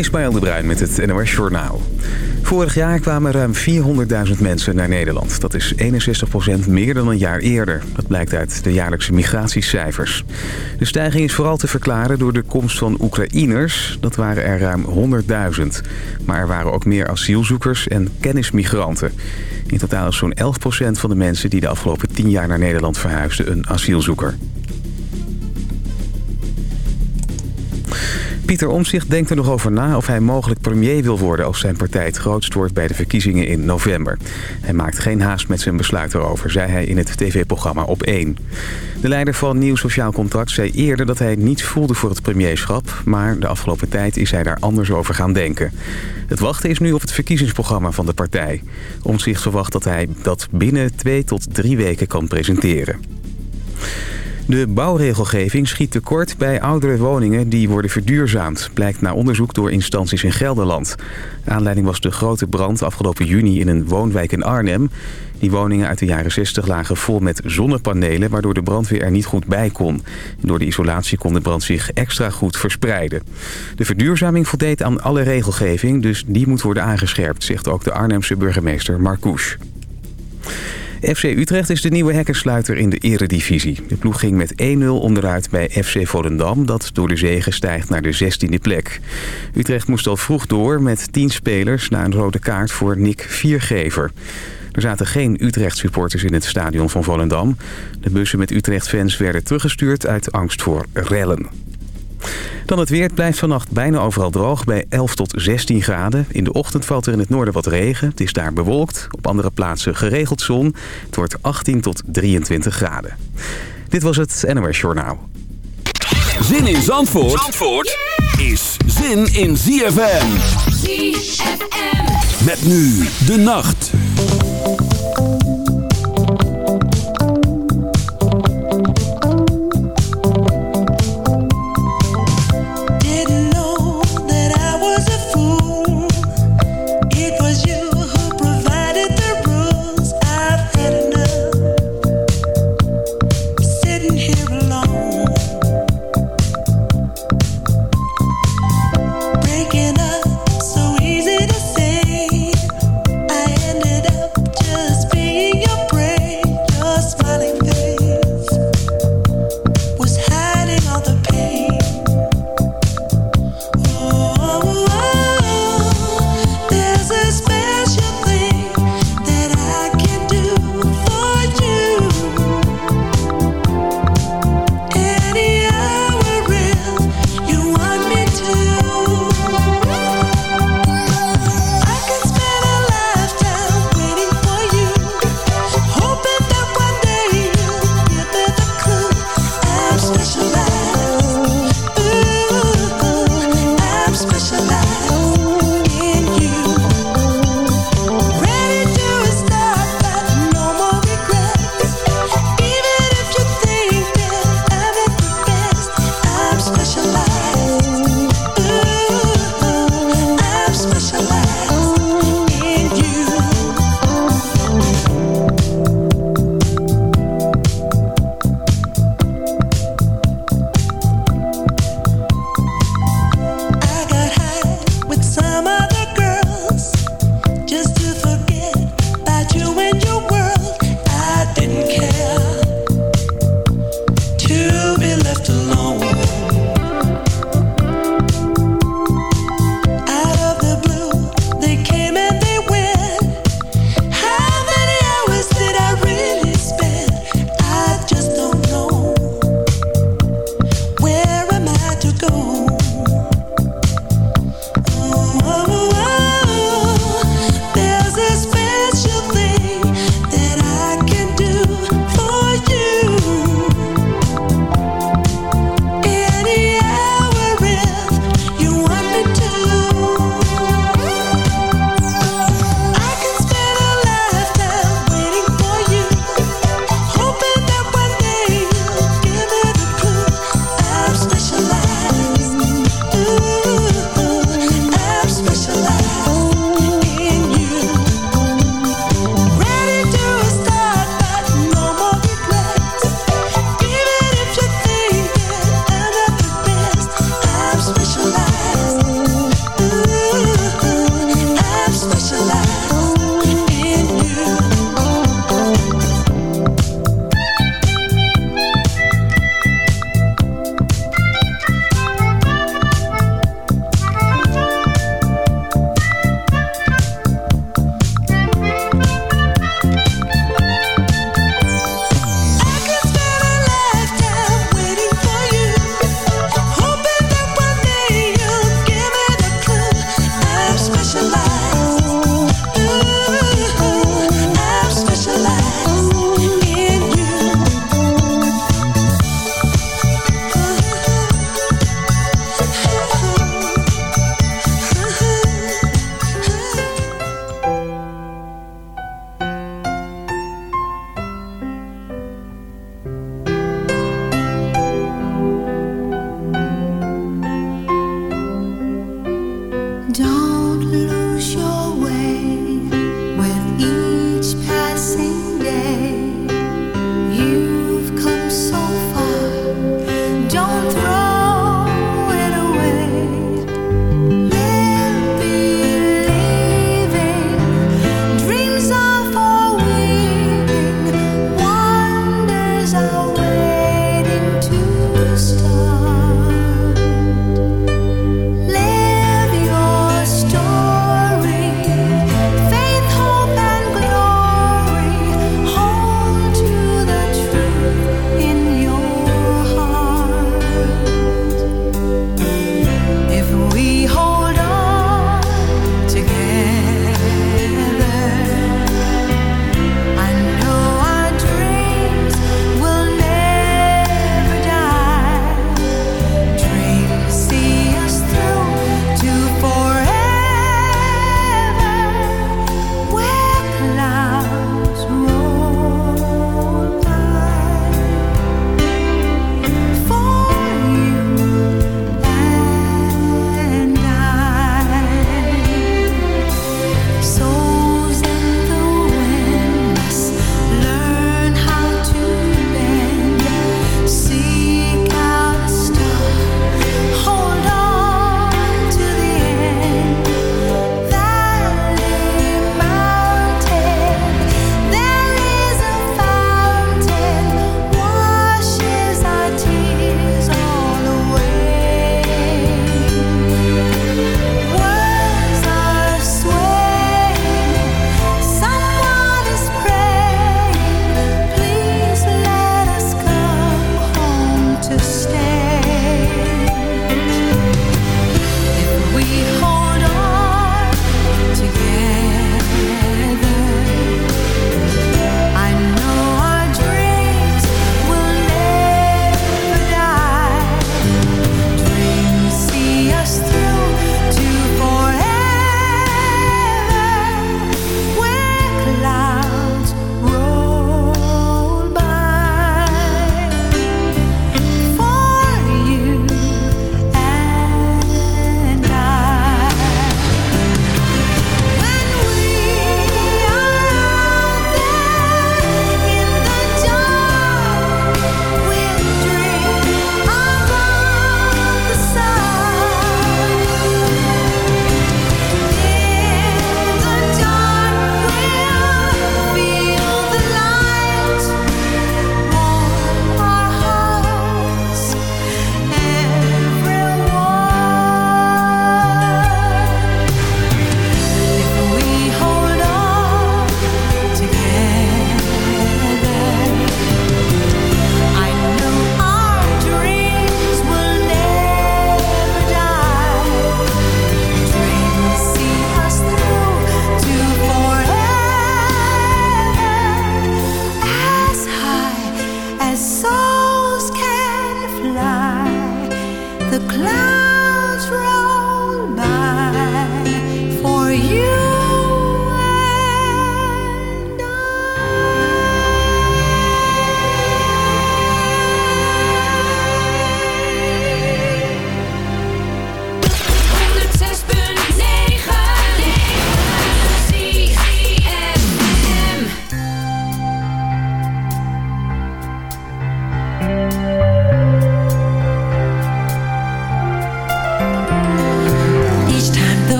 Ismaël de Bruin met het NOS Journaal. Vorig jaar kwamen ruim 400.000 mensen naar Nederland. Dat is 61% meer dan een jaar eerder. Dat blijkt uit de jaarlijkse migratiecijfers. De stijging is vooral te verklaren door de komst van Oekraïners. Dat waren er ruim 100.000. Maar er waren ook meer asielzoekers en kennismigranten. In totaal is zo'n 11% van de mensen die de afgelopen 10 jaar naar Nederland verhuisden een asielzoeker. Pieter Omzicht denkt er nog over na of hij mogelijk premier wil worden... als zijn partij het grootst wordt bij de verkiezingen in november. Hij maakt geen haast met zijn besluit erover, zei hij in het tv-programma Op 1. De leider van Nieuw Sociaal Contract zei eerder dat hij niets voelde voor het premierschap... maar de afgelopen tijd is hij daar anders over gaan denken. Het wachten is nu op het verkiezingsprogramma van de partij. Omzicht verwacht dat hij dat binnen twee tot drie weken kan presenteren. De bouwregelgeving schiet tekort bij oudere woningen die worden verduurzaamd. Blijkt na onderzoek door instanties in Gelderland. Aanleiding was de grote brand afgelopen juni in een woonwijk in Arnhem. Die woningen uit de jaren 60 lagen vol met zonnepanelen... waardoor de brandweer er niet goed bij kon. Door de isolatie kon de brand zich extra goed verspreiden. De verduurzaming voldeed aan alle regelgeving... dus die moet worden aangescherpt, zegt ook de Arnhemse burgemeester Marcouche. FC Utrecht is de nieuwe hekkensluiter in de eredivisie. De ploeg ging met 1-0 onderuit bij FC Volendam... dat door de zegen stijgt naar de 16e plek. Utrecht moest al vroeg door met 10 spelers... na een rode kaart voor Nick Viergever. Er zaten geen Utrecht-supporters in het stadion van Volendam. De bussen met Utrecht-fans werden teruggestuurd uit angst voor rellen. Dan het weer. Het blijft vannacht bijna overal droog bij 11 tot 16 graden. In de ochtend valt er in het noorden wat regen. Het is daar bewolkt. Op andere plaatsen geregeld zon. Het wordt 18 tot 23 graden. Dit was het NOS Journaal. Zin in Zandvoort, Zandvoort is zin in ZFM. ZFM. Met nu de nacht.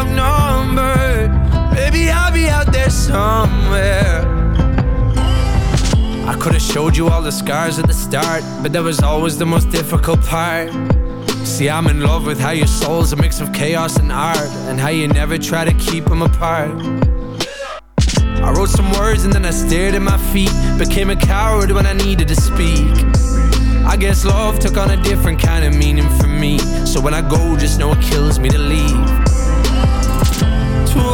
Outnumbered Baby, I'll be out there somewhere. I could have showed you all the scars at the start But that was always the most difficult part. See, I'm in love with how your soul's a mix of chaos and art And how you never try to keep them apart. I wrote some words and then I stared at my feet Became a coward when I needed to speak. I guess love took on a different kind of meaning for me. So when I go, just know it kills me to leave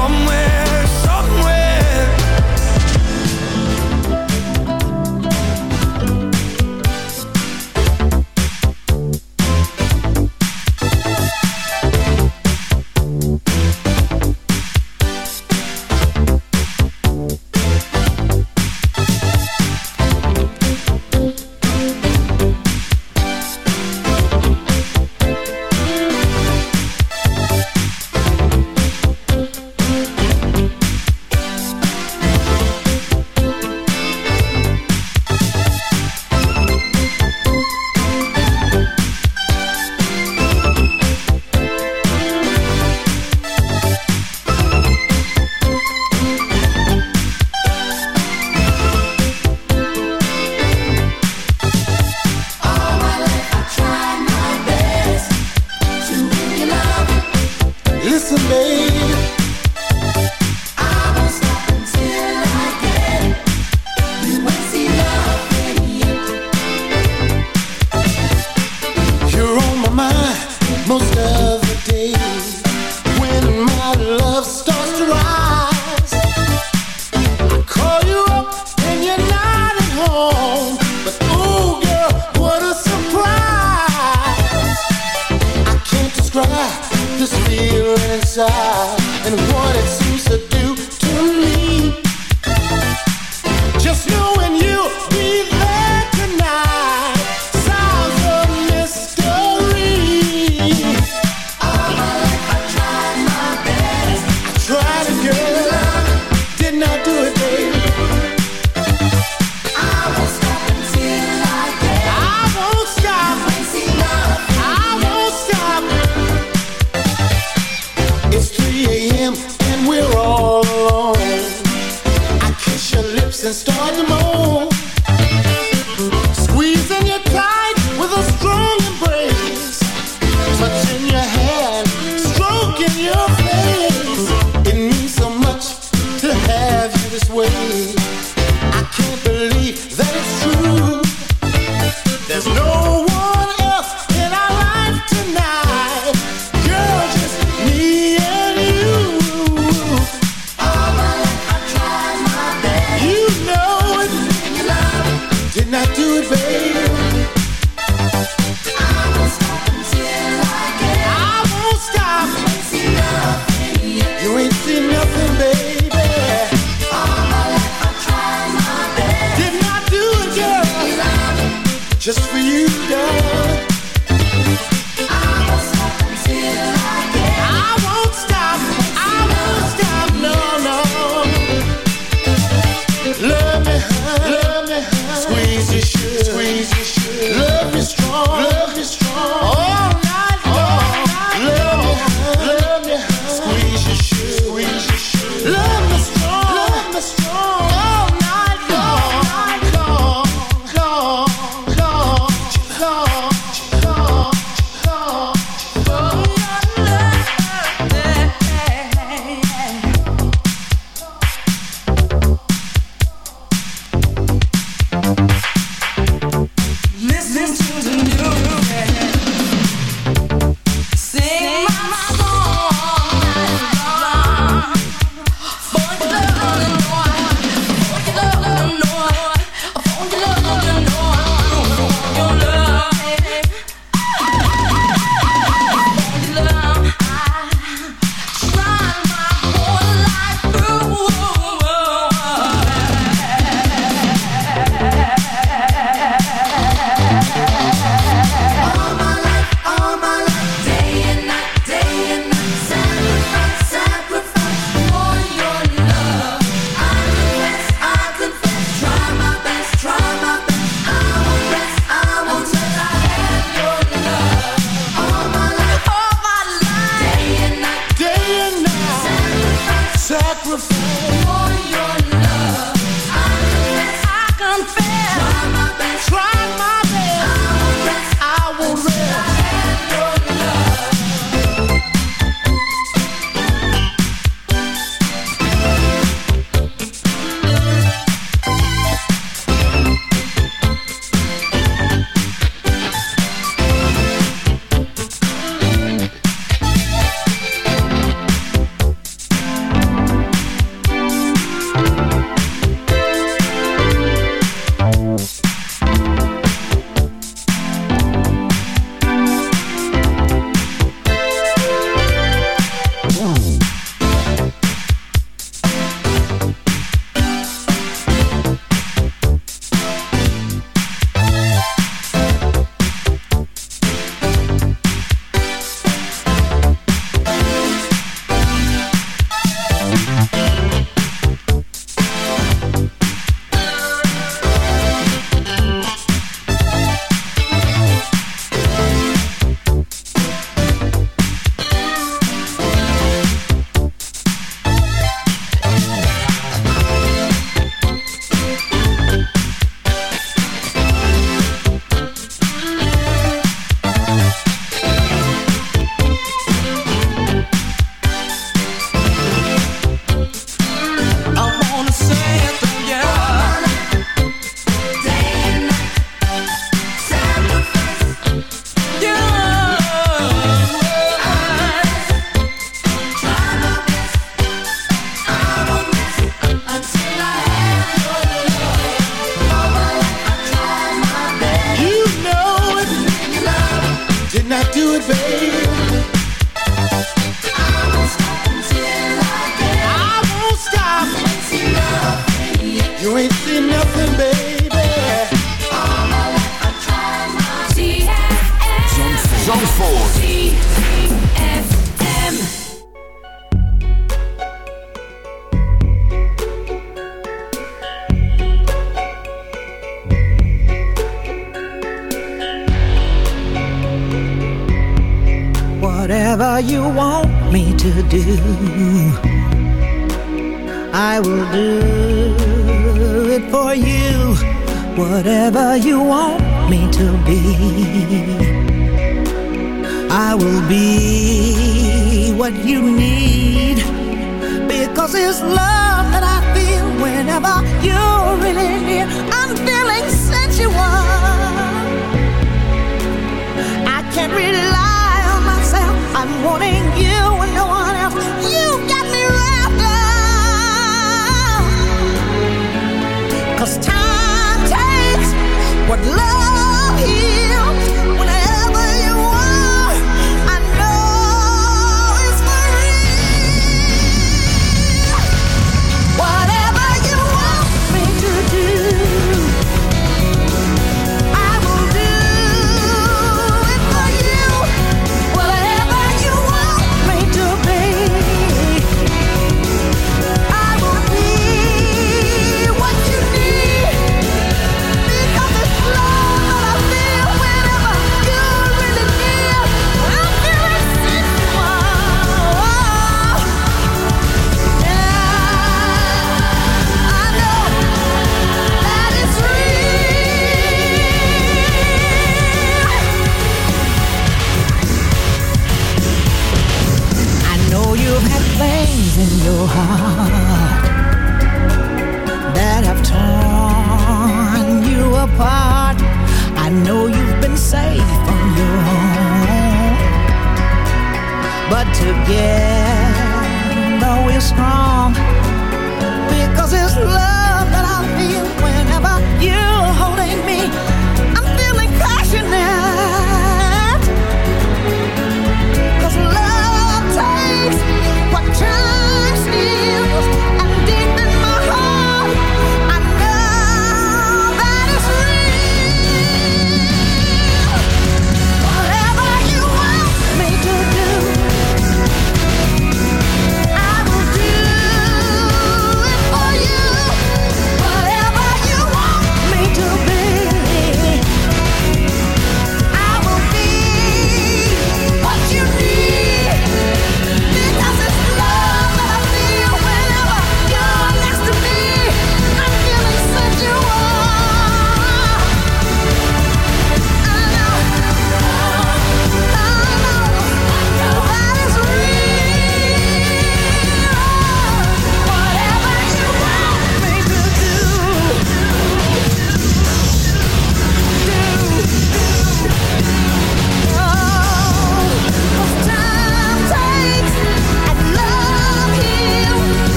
somewhere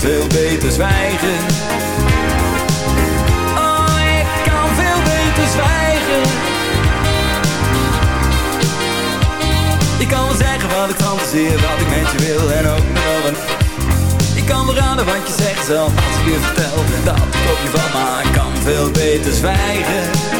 veel beter zwijgen. Oh, ik kan veel beter zwijgen. Ik kan wel zeggen wat ik fantaseer, wat ik met je wil en ook nog wel Ik kan raden wat je zegt zelf als ik je vertel. Dat ik op je van, maar ik kan veel beter zwijgen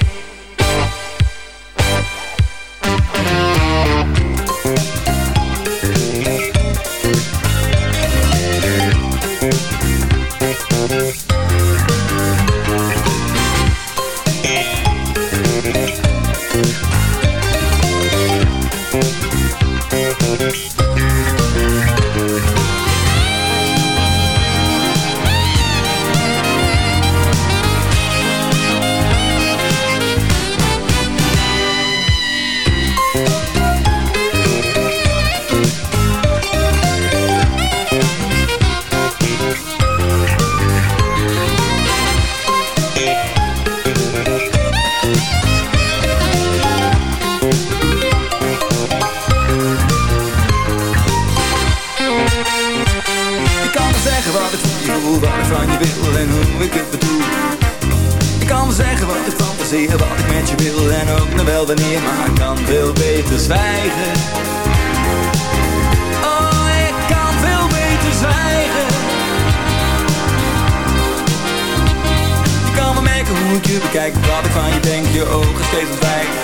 bekijk, wat ik van je denk, je ogen steeds ontwijken.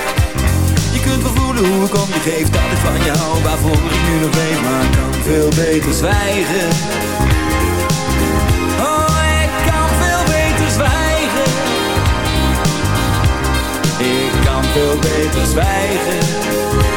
Je kunt wel voelen hoe ik om je geef Dat ik van je hou, waarvoor ik nu nog leef Maar ik kan veel beter zwijgen. Oh, ik kan veel beter zwijgen. Ik kan veel beter zwijgen